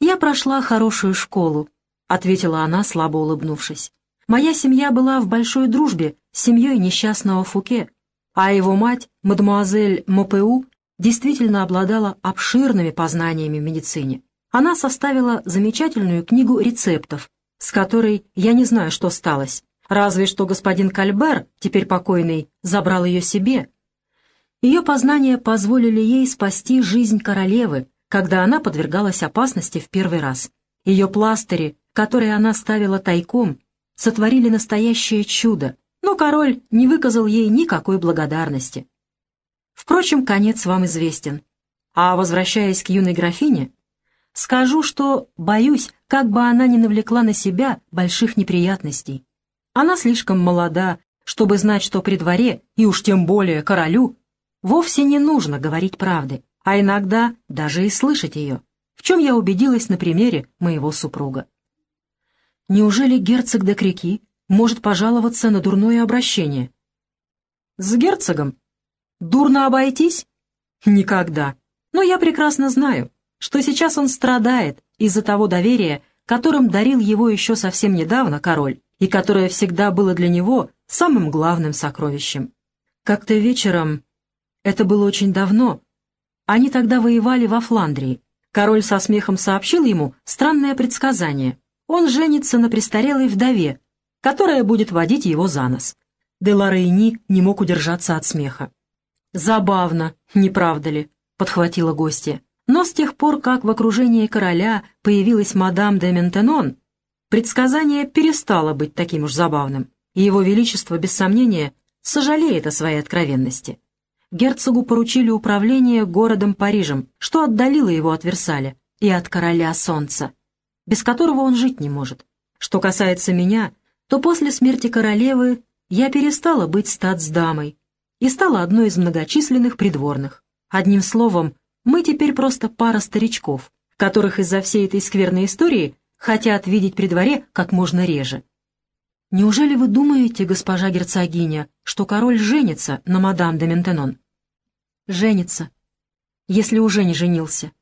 «Я прошла хорошую школу», — ответила она, слабо улыбнувшись. «Моя семья была в большой дружбе с семьей несчастного Фуке, а его мать, мадемуазель Мопеу, действительно обладала обширными познаниями в медицине. Она составила замечательную книгу рецептов, с которой я не знаю, что сталось. Разве что господин Кальбер, теперь покойный, забрал ее себе. Ее познания позволили ей спасти жизнь королевы, когда она подвергалась опасности в первый раз. Ее пластыри, которые она ставила тайком, сотворили настоящее чудо, но король не выказал ей никакой благодарности. Впрочем, конец вам известен. А возвращаясь к юной графине, скажу, что боюсь, как бы она не навлекла на себя больших неприятностей. Она слишком молода, чтобы знать, что при дворе, и уж тем более королю, вовсе не нужно говорить правды, а иногда даже и слышать ее, в чем я убедилась на примере моего супруга. Неужели герцог де Крики может пожаловаться на дурное обращение? С герцогом? Дурно обойтись? Никогда. Но я прекрасно знаю, что сейчас он страдает из-за того доверия, которым дарил его еще совсем недавно король, и которое всегда было для него самым главным сокровищем. Как-то вечером, это было очень давно, они тогда воевали во Фландрии. Король со смехом сообщил ему странное предсказание. Он женится на престарелой вдове, которая будет водить его за нос. Деларейни не мог удержаться от смеха. «Забавно, не правда ли?» — подхватила гостья. Но с тех пор, как в окружении короля появилась мадам де Ментенон, предсказание перестало быть таким уж забавным, и его величество, без сомнения, сожалеет о своей откровенности. Герцогу поручили управление городом Парижем, что отдалило его от Версаля и от короля солнца, без которого он жить не может. Что касается меня, то после смерти королевы я перестала быть статсдамой и стала одной из многочисленных придворных. Одним словом, мы теперь просто пара старичков, которых из-за всей этой скверной истории хотят видеть при дворе как можно реже. Неужели вы думаете, госпожа герцогиня, что король женится на мадам де Ментенон? Женится, если уже не женился.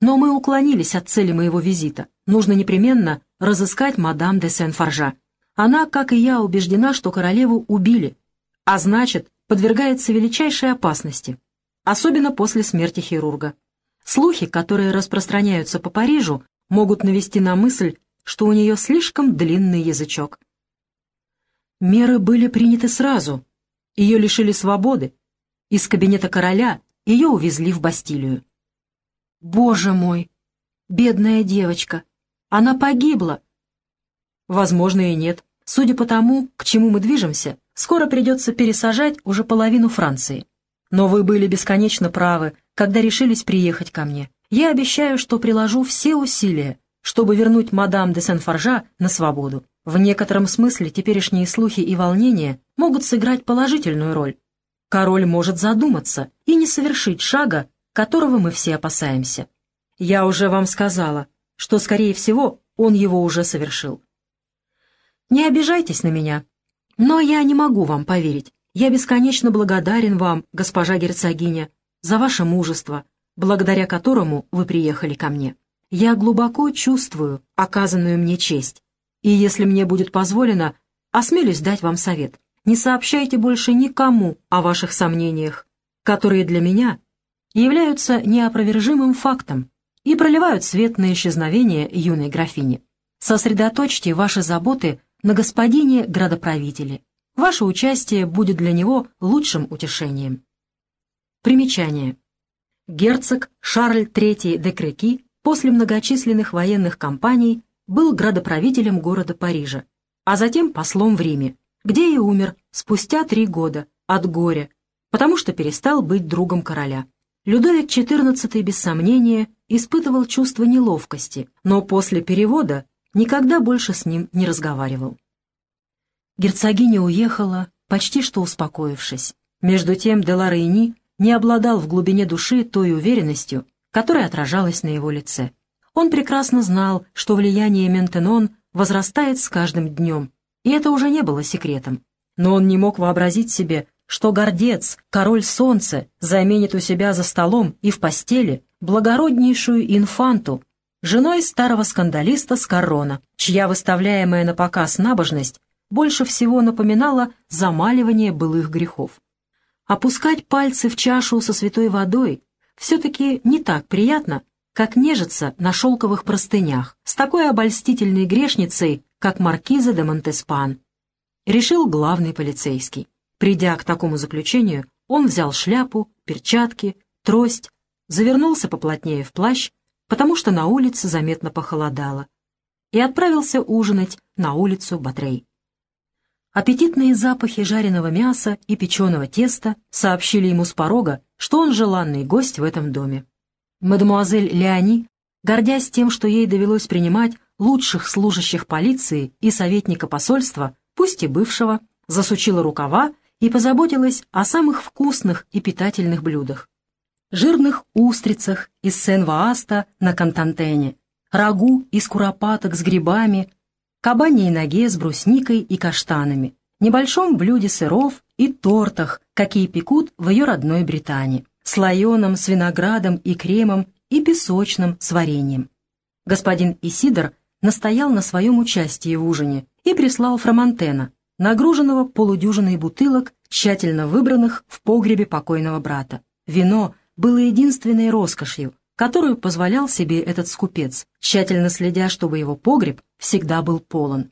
Но мы уклонились от цели моего визита. Нужно непременно разыскать мадам де Сен-Форжа. Она, как и я, убеждена, что королеву убили, а значит, подвергается величайшей опасности особенно после смерти хирурга. Слухи, которые распространяются по Парижу, могут навести на мысль, что у нее слишком длинный язычок. Меры были приняты сразу. Ее лишили свободы. Из кабинета короля ее увезли в Бастилию. «Боже мой! Бедная девочка! Она погибла!» Возможно, и нет. Судя по тому, к чему мы движемся, скоро придется пересажать уже половину Франции. Но вы были бесконечно правы, когда решились приехать ко мне. Я обещаю, что приложу все усилия, чтобы вернуть мадам де Сен-Форжа на свободу. В некотором смысле теперешние слухи и волнения могут сыграть положительную роль. Король может задуматься и не совершить шага, которого мы все опасаемся. Я уже вам сказала, что, скорее всего, он его уже совершил. Не обижайтесь на меня, но я не могу вам поверить. Я бесконечно благодарен вам, госпожа герцогиня, за ваше мужество, благодаря которому вы приехали ко мне. Я глубоко чувствую оказанную мне честь, и если мне будет позволено, осмелюсь дать вам совет. Не сообщайте больше никому о ваших сомнениях, которые для меня являются неопровержимым фактом и проливают свет на исчезновение юной графини. Сосредоточьте ваши заботы на господине градоправителе, Ваше участие будет для него лучшим утешением. Примечание. Герцог Шарль III де Креки после многочисленных военных кампаний был градоправителем города Парижа, а затем послом в Риме, где и умер спустя три года от горя, потому что перестал быть другом короля. Людовик XIV, без сомнения, испытывал чувство неловкости, но после перевода никогда больше с ним не разговаривал. Герцогиня уехала, почти что успокоившись. Между тем Деларейни не обладал в глубине души той уверенностью, которая отражалась на его лице. Он прекрасно знал, что влияние Ментенон возрастает с каждым днем, и это уже не было секретом. Но он не мог вообразить себе, что гордец, король солнца, заменит у себя за столом и в постели благороднейшую инфанту, женой старого скандалиста Скорона, чья выставляемая на показ набожность больше всего напоминала замаливание былых грехов. Опускать пальцы в чашу со святой водой все-таки не так приятно, как нежиться на шелковых простынях с такой обольстительной грешницей, как маркиза де Монтеспан. Решил главный полицейский. Придя к такому заключению, он взял шляпу, перчатки, трость, завернулся поплотнее в плащ, потому что на улице заметно похолодало, и отправился ужинать на улицу Батрей. Аппетитные запахи жареного мяса и печеного теста сообщили ему с порога, что он желанный гость в этом доме. Мадемуазель Леони, гордясь тем, что ей довелось принимать лучших служащих полиции и советника посольства, пусть и бывшего, засучила рукава и позаботилась о самых вкусных и питательных блюдах. Жирных устрицах из Сен-Вааста на Контантене, рагу из куропаток с грибами, кабаньей ноге с брусникой и каштанами, небольшом блюде сыров и тортах, какие пекут в ее родной Британии, слоеном с виноградом и кремом и песочным с вареньем. Господин Исидор настоял на своем участии в ужине и прислал Фромантена, нагруженного полудюжиной бутылок, тщательно выбранных в погребе покойного брата. Вино было единственной роскошью, которую позволял себе этот скупец, тщательно следя, чтобы его погреб всегда был полон.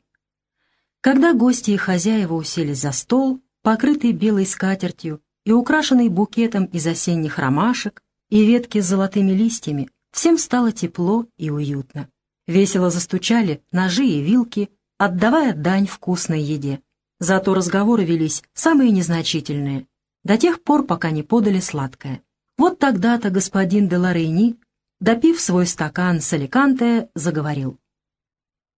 Когда гости и хозяева уселись за стол, покрытый белой скатертью и украшенный букетом из осенних ромашек и ветки с золотыми листьями, всем стало тепло и уютно. Весело застучали ножи и вилки, отдавая дань вкусной еде. Зато разговоры велись самые незначительные, до тех пор, пока не подали сладкое. Вот тогда-то господин де Лорейни, допив свой стакан с Аликанте, заговорил.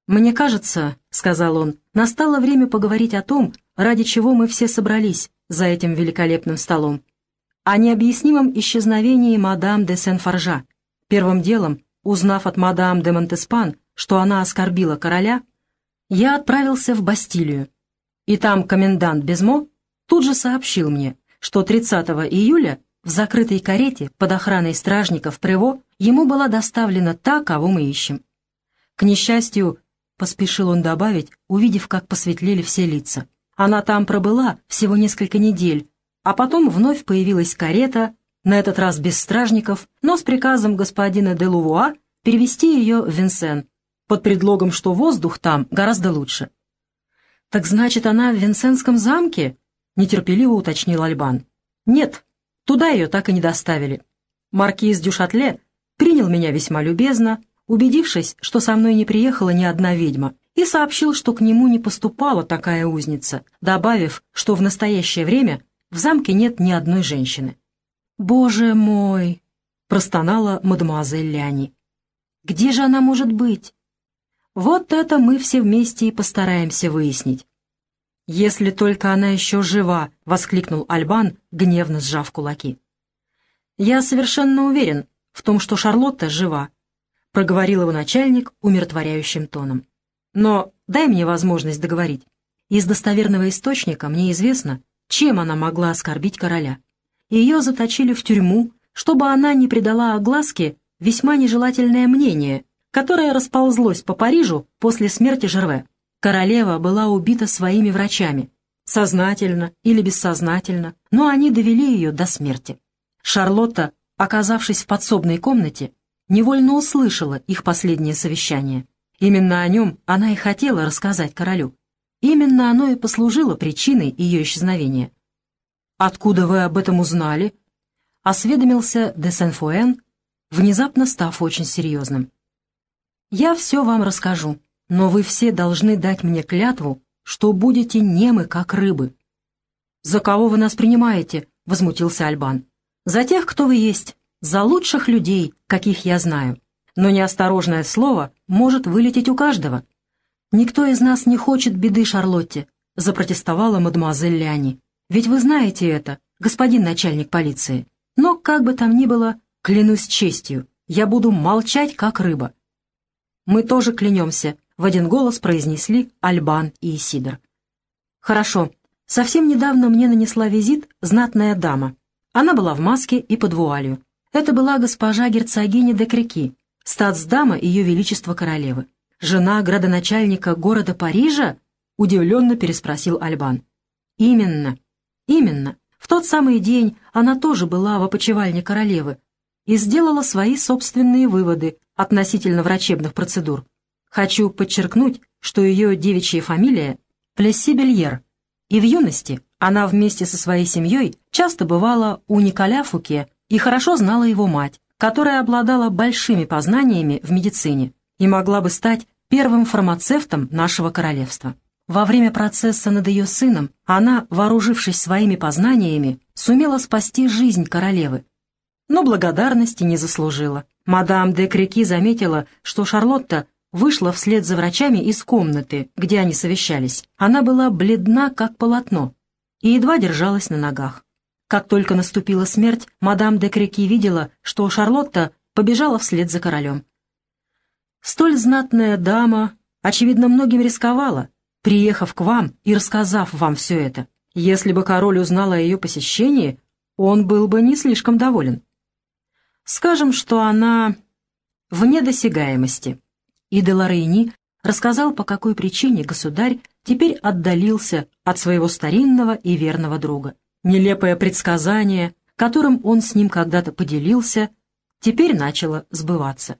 «Мне кажется, — сказал он, — настало время поговорить о том, ради чего мы все собрались за этим великолепным столом, о необъяснимом исчезновении мадам де Сен-Форжа. Первым делом, узнав от мадам де Монтеспан, что она оскорбила короля, я отправился в Бастилию, и там комендант Безмо тут же сообщил мне, что 30 июля в закрытой карете под охраной стражников Прево ему была доставлена та, кого мы ищем. К несчастью, поспешил он добавить, увидев, как посветлели все лица. Она там пробыла всего несколько недель, а потом вновь появилась карета, на этот раз без стражников, но с приказом господина де Лувуа перевести ее в Винсен, под предлогом, что воздух там гораздо лучше. «Так значит, она в Винсентском замке?» — нетерпеливо уточнил Альбан. «Нет, туда ее так и не доставили. Маркиз Дюшатле принял меня весьма любезно, убедившись, что со мной не приехала ни одна ведьма, и сообщил, что к нему не поступала такая узница, добавив, что в настоящее время в замке нет ни одной женщины. «Боже мой!» — простонала мадемуазель Ляни. «Где же она может быть?» Вот это мы все вместе и постараемся выяснить. «Если только она еще жива!» — воскликнул Альбан, гневно сжав кулаки. «Я совершенно уверен в том, что Шарлотта жива», — проговорил его начальник умиротворяющим тоном. «Но дай мне возможность договорить. Из достоверного источника мне известно, чем она могла оскорбить короля. Ее заточили в тюрьму, чтобы она не придала огласке весьма нежелательное мнение которое расползлось по Парижу после смерти Жерве. Королева была убита своими врачами, сознательно или бессознательно, но они довели ее до смерти. Шарлотта, оказавшись в подсобной комнате, невольно услышала их последнее совещание. Именно о нем она и хотела рассказать королю. Именно оно и послужило причиной ее исчезновения. «Откуда вы об этом узнали?» — осведомился де Сен-Фуэн, внезапно став очень серьезным. Я все вам расскажу, но вы все должны дать мне клятву, что будете немы, как рыбы». «За кого вы нас принимаете?» — возмутился Альбан. «За тех, кто вы есть, за лучших людей, каких я знаю. Но неосторожное слово может вылететь у каждого. Никто из нас не хочет беды Шарлотте», — запротестовала мадемуазель Ляни. «Ведь вы знаете это, господин начальник полиции. Но, как бы там ни было, клянусь честью, я буду молчать, как рыба. «Мы тоже клянемся», — в один голос произнесли Альбан и Исидор. «Хорошо. Совсем недавно мне нанесла визит знатная дама. Она была в маске и под вуалью. Это была госпожа герцогиня де Крики, статсдама Ее Величества Королевы. «Жена градоначальника города Парижа?» — удивленно переспросил Альбан. «Именно, именно. В тот самый день она тоже была в опочивальне королевы и сделала свои собственные выводы относительно врачебных процедур. Хочу подчеркнуть, что ее девичья фамилия — Плессибельер, и в юности она вместе со своей семьей часто бывала у Николя Фуке и хорошо знала его мать, которая обладала большими познаниями в медицине и могла бы стать первым фармацевтом нашего королевства. Во время процесса над ее сыном она, вооружившись своими познаниями, сумела спасти жизнь королевы, но благодарности не заслужила. Мадам де Крики заметила, что Шарлотта вышла вслед за врачами из комнаты, где они совещались. Она была бледна, как полотно, и едва держалась на ногах. Как только наступила смерть, мадам де Крики видела, что Шарлотта побежала вслед за королем. Столь знатная дама, очевидно, многим рисковала, приехав к вам и рассказав вам все это. Если бы король узнал о ее посещении, он был бы не слишком доволен. Скажем, что она вне досягаемости. И Деларейни рассказал, по какой причине государь теперь отдалился от своего старинного и верного друга. Нелепое предсказание, которым он с ним когда-то поделился, теперь начало сбываться.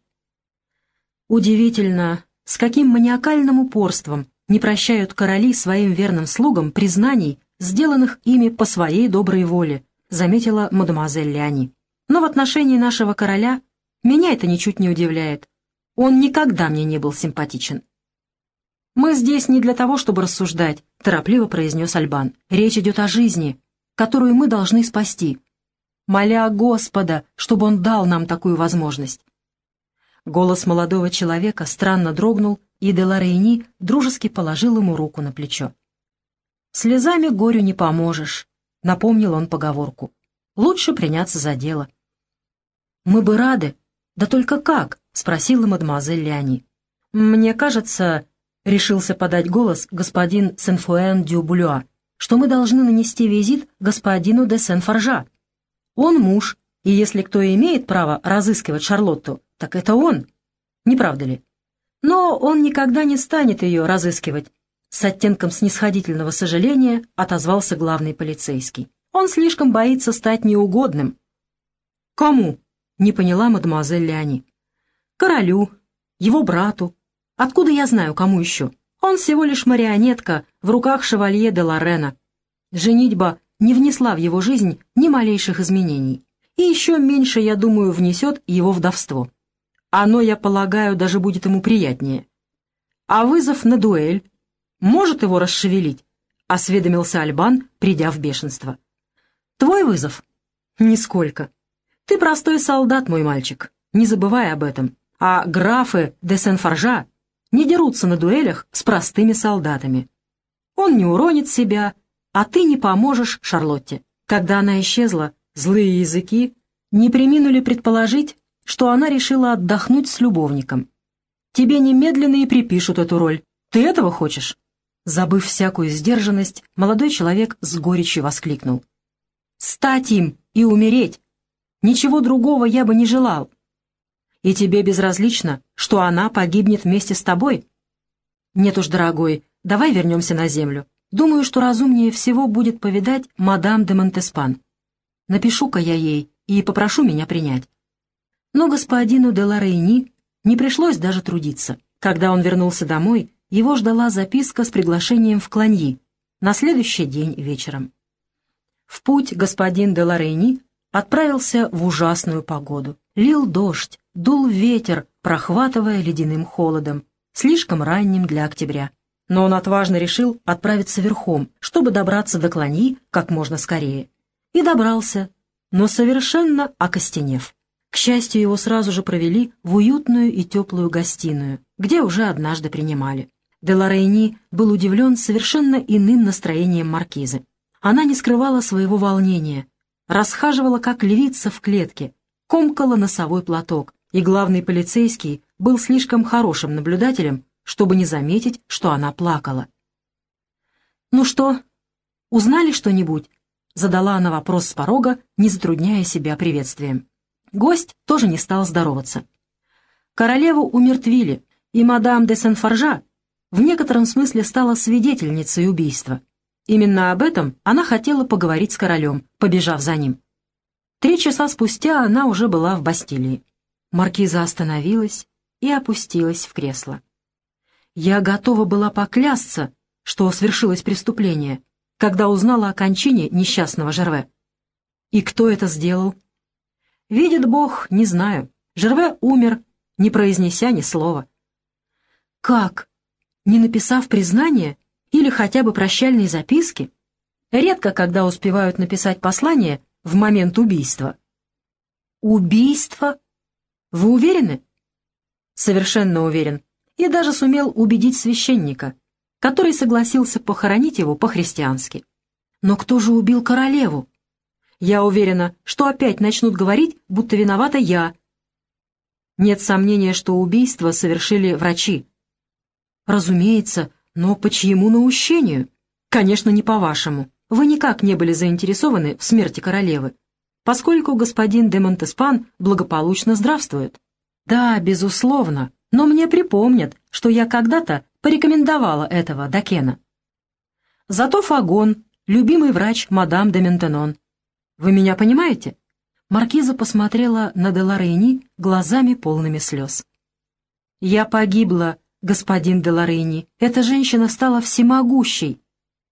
Удивительно, с каким маниакальным упорством не прощают короли своим верным слугам признаний, сделанных ими по своей доброй воле, заметила мадемуазель Ляни. Но в отношении нашего короля меня это ничуть не удивляет. Он никогда мне не был симпатичен. «Мы здесь не для того, чтобы рассуждать», — торопливо произнес Альбан. «Речь идет о жизни, которую мы должны спасти, моля Господа, чтобы он дал нам такую возможность». Голос молодого человека странно дрогнул, и Деларейни дружески положил ему руку на плечо. «Слезами горю не поможешь», — напомнил он поговорку. «Лучше приняться за дело». «Мы бы рады. Да только как?» — спросила мадемуазель Леони. «Мне кажется...» — решился подать голос господин Сен-Фуэн Дюбулюа, что мы должны нанести визит господину де Сен-Форжа. Он муж, и если кто имеет право разыскивать Шарлотту, так это он. Не правда ли? Но он никогда не станет ее разыскивать. С оттенком снисходительного сожаления отозвался главный полицейский. Он слишком боится стать неугодным. «Кому?» — не поняла мадемуазель Леони. «Королю, его брату. Откуда я знаю, кому еще? Он всего лишь марионетка в руках шевалье де Лорена. Женитьба не внесла в его жизнь ни малейших изменений. И еще меньше, я думаю, внесет его вдовство. Оно, я полагаю, даже будет ему приятнее. А вызов на дуэль может его расшевелить? Осведомился Альбан, придя в бешенство. Твой вызов? Нисколько. Ты простой солдат, мой мальчик. Не забывай об этом. А графы де Сен-Форжа не дерутся на дуэлях с простыми солдатами. Он не уронит себя, а ты не поможешь Шарлотте. Когда она исчезла, злые языки не приминули предположить, что она решила отдохнуть с любовником. Тебе немедленно и припишут эту роль. Ты этого хочешь?» Забыв всякую сдержанность, молодой человек с горечью воскликнул. «Стать им и умереть! Ничего другого я бы не желал. И тебе безразлично, что она погибнет вместе с тобой? Нет уж, дорогой, давай вернемся на землю. Думаю, что разумнее всего будет повидать мадам де Монтеспан. Напишу-ка я ей и попрошу меня принять. Но господину де Ларейни не пришлось даже трудиться. Когда он вернулся домой, его ждала записка с приглашением в Кланьи на следующий день вечером. В путь господин де Ларейни отправился в ужасную погоду. Лил дождь, дул ветер, прохватывая ледяным холодом, слишком ранним для октября. Но он отважно решил отправиться верхом, чтобы добраться до Кланьи как можно скорее. И добрался, но совершенно окостенев. К счастью, его сразу же провели в уютную и теплую гостиную, где уже однажды принимали. Деларейни был удивлен совершенно иным настроением маркизы. Она не скрывала своего волнения, расхаживала как львица в клетке, комкала носовой платок, и главный полицейский был слишком хорошим наблюдателем, чтобы не заметить, что она плакала. «Ну что, узнали что-нибудь?» — задала она вопрос с порога, не затрудняя себя приветствием. Гость тоже не стал здороваться. Королеву умертвили, и мадам де Сен-Форжа в некотором смысле стала свидетельницей убийства. Именно об этом она хотела поговорить с королем, побежав за ним. Три часа спустя она уже была в Бастилии. Маркиза остановилась и опустилась в кресло. Я готова была поклясться, что свершилось преступление, когда узнала о кончине несчастного Жерве. И кто это сделал? Видит Бог, не знаю. Жерве умер, не произнеся ни слова. Как? Не написав признание или хотя бы прощальной записки? Редко, когда успевают написать послание в момент убийства. Убийство? Вы уверены? Совершенно уверен. И даже сумел убедить священника, который согласился похоронить его по-христиански. Но кто же убил королеву? Я уверена, что опять начнут говорить, будто виновата я. Нет сомнения, что убийство совершили врачи. Разумеется, но по чьему наущению? Конечно, не по-вашему. Вы никак не были заинтересованы в смерти королевы, поскольку господин де Монтеспан благополучно здравствует. Да, безусловно, но мне припомнят, что я когда-то порекомендовала этого Дакена. Зато Фагон, любимый врач мадам де Ментенон, вы меня понимаете?» Маркиза посмотрела на Деларейни глазами полными слез. «Я погибла, господин Деларейни. Эта женщина стала всемогущей.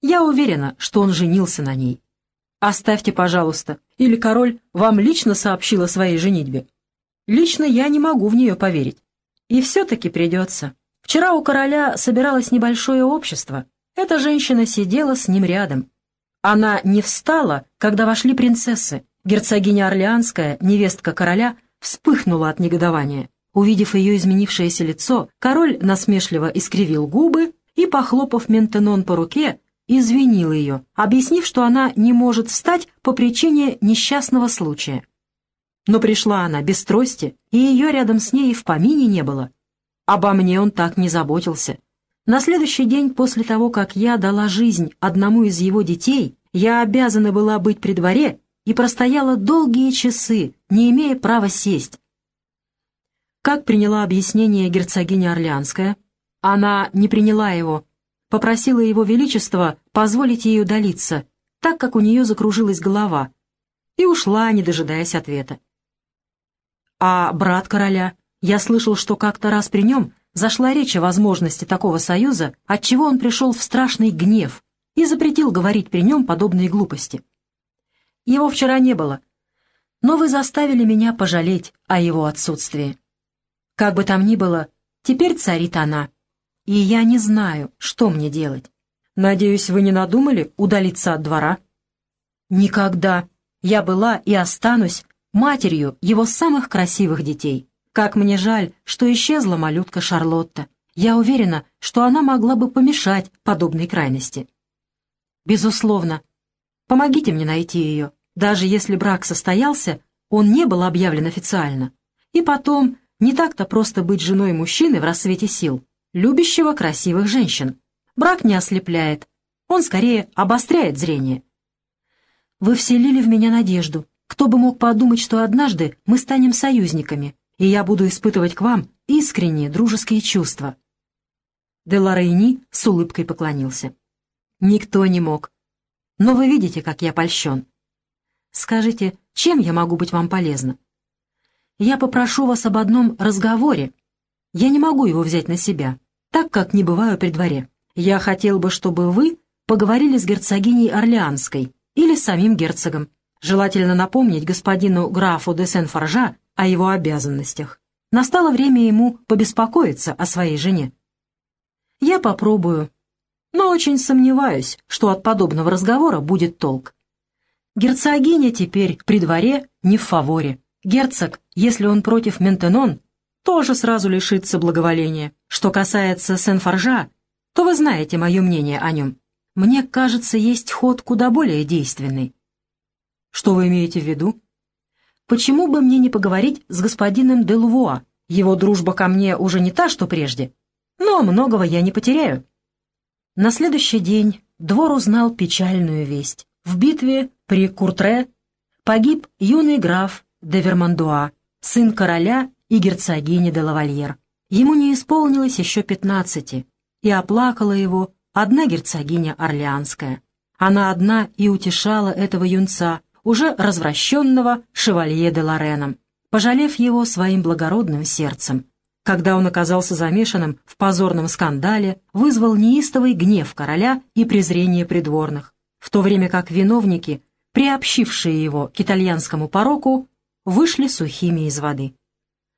Я уверена, что он женился на ней. Оставьте, пожалуйста, или король вам лично сообщил о своей женитьбе. Лично я не могу в нее поверить. И все-таки придется. Вчера у короля собиралось небольшое общество. Эта женщина сидела с ним рядом. Она не встала, когда вошли принцессы. Герцогиня Орлеанская, невестка короля, вспыхнула от негодования. Увидев ее изменившееся лицо, король насмешливо искривил губы и, похлопав Ментенон по руке, извинил ее, объяснив, что она не может встать по причине несчастного случая. Но пришла она без трости, и ее рядом с ней в помине не было. Обо мне он так не заботился. На следующий день после того, как я дала жизнь одному из его детей, я обязана была быть при дворе и простояла долгие часы, не имея права сесть. Как приняла объяснение герцогиня Орлеанская? Она не приняла его, попросила его величество позволить ей удалиться, так как у нее закружилась голова, и ушла, не дожидаясь ответа. А брат короля? Я слышал, что как-то раз при нем зашла речь о возможности такого союза, отчего он пришел в страшный гнев и запретил говорить при нем подобные глупости. Его вчера не было, но вы заставили меня пожалеть о его отсутствии. Как бы там ни было, теперь царит она, и я не знаю, что мне делать. Надеюсь, вы не надумали удалиться от двора? Никогда. Я была и останусь матерью его самых красивых детей. Как мне жаль, что исчезла малютка Шарлотта. Я уверена, что она могла бы помешать подобной крайности. Безусловно. Помогите мне найти ее. Даже если брак состоялся, он не был объявлен официально. И потом, не так-то просто быть женой мужчины в рассвете сил, любящего красивых женщин. Брак не ослепляет, он скорее обостряет зрение. Вы вселили в меня надежду. Кто бы мог подумать, что однажды мы станем союзниками, и я буду испытывать к вам искренние дружеские чувства». Деларейни с улыбкой поклонился. «Никто не мог. Но вы видите, как я польщен. Скажите, чем я могу быть вам полезна? Я попрошу вас об одном разговоре. Я не могу его взять на себя, так как не бываю при дворе. Я хотел бы, чтобы вы поговорили с герцогиней Орлеанской или с самим герцогом. Желательно напомнить господину графу де Сен-Форжа о его обязанностях. Настало время ему побеспокоиться о своей жене. Я попробую, но очень сомневаюсь, что от подобного разговора будет толк. Герцогиня теперь при дворе не в фаворе. Герцог, если он против Ментенон, тоже сразу лишится благоволения. Что касается Сен-Форжа, то вы знаете мое мнение о нем. Мне кажется, есть ход куда более действенный. Что вы имеете в виду? Почему бы мне не поговорить с господином Делувуа? Его дружба ко мне уже не та, что прежде. Но многого я не потеряю. На следующий день двор узнал печальную весть. В битве при Куртре погиб юный граф де Вермандуа, сын короля и герцогини де лавальер. Ему не исполнилось еще пятнадцати, и оплакала его одна герцогиня Орлеанская. Она одна и утешала этого юнца, уже развращенного шевалье де Лореном, пожалев его своим благородным сердцем. Когда он оказался замешанным в позорном скандале, вызвал неистовый гнев короля и презрение придворных, в то время как виновники, приобщившие его к итальянскому пороку, вышли сухими из воды.